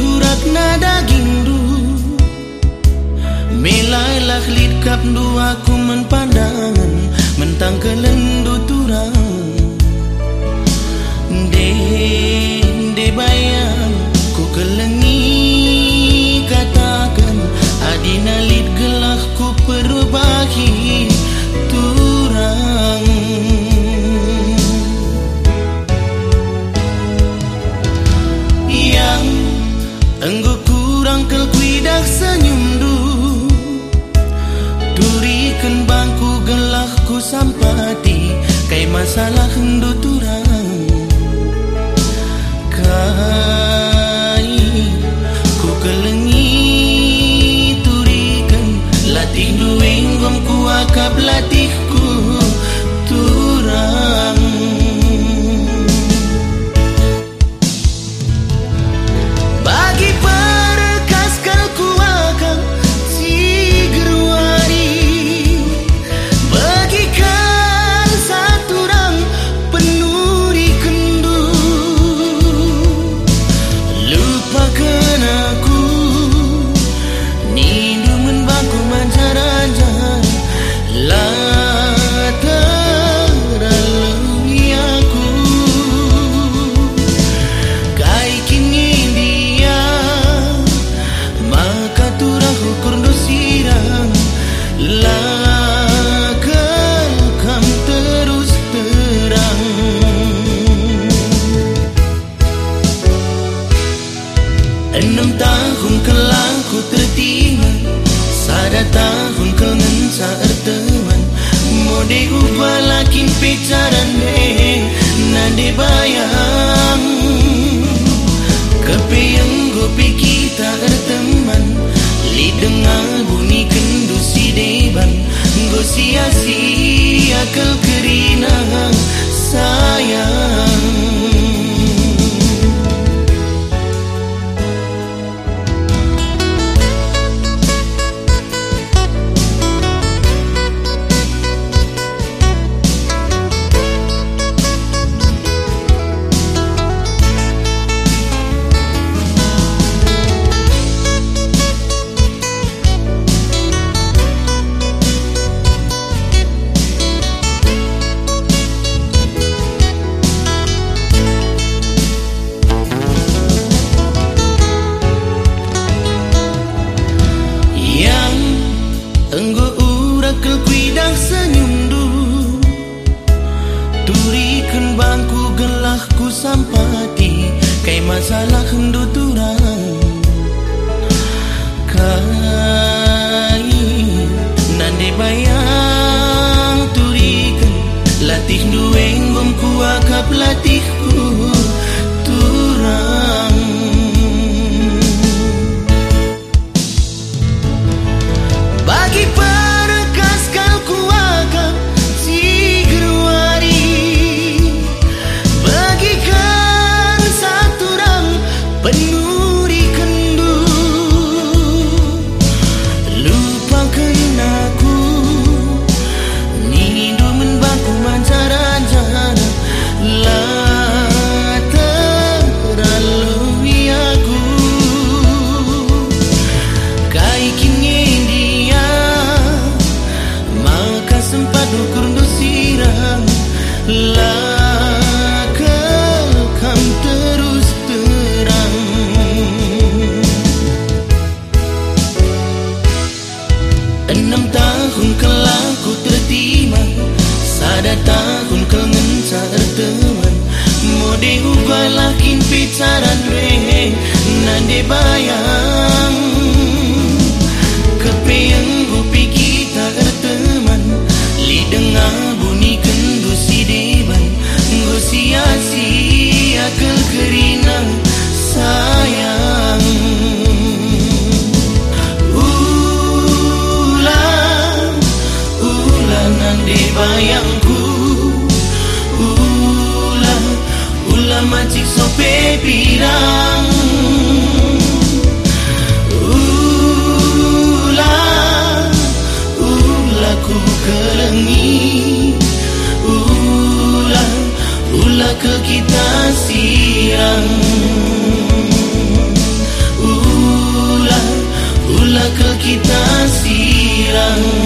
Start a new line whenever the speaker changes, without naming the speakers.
hurak na daging du lah lid kap du aku menpandangan. Mentang kelendu turang. De, de bayang ku kelengi katakan. Adina lid gelah ku perubahi Turikan bangku gelah ku sampati. Kai masalah hendu turang Enam tahun kelang ku tertima Sada tahun kau ngensa erteman Mode ubah lakin pecaran deh Nade bayang. Kepeyang gopi kita erteman Li bunyi kendu si deban. Go sia-sia kel kerina sayang urakel kuidang senyum du Turikan bangku gelah ku sampati. Kai masalah hendu turang de ugal lakin pitaran re nan de bayang kepian gupi kita teman li dengar bunyi kendusi deban ngusia si akan kerina sayang ulang ulang nan de bayang ke kita siang? Ulah, ulah ke kita siang?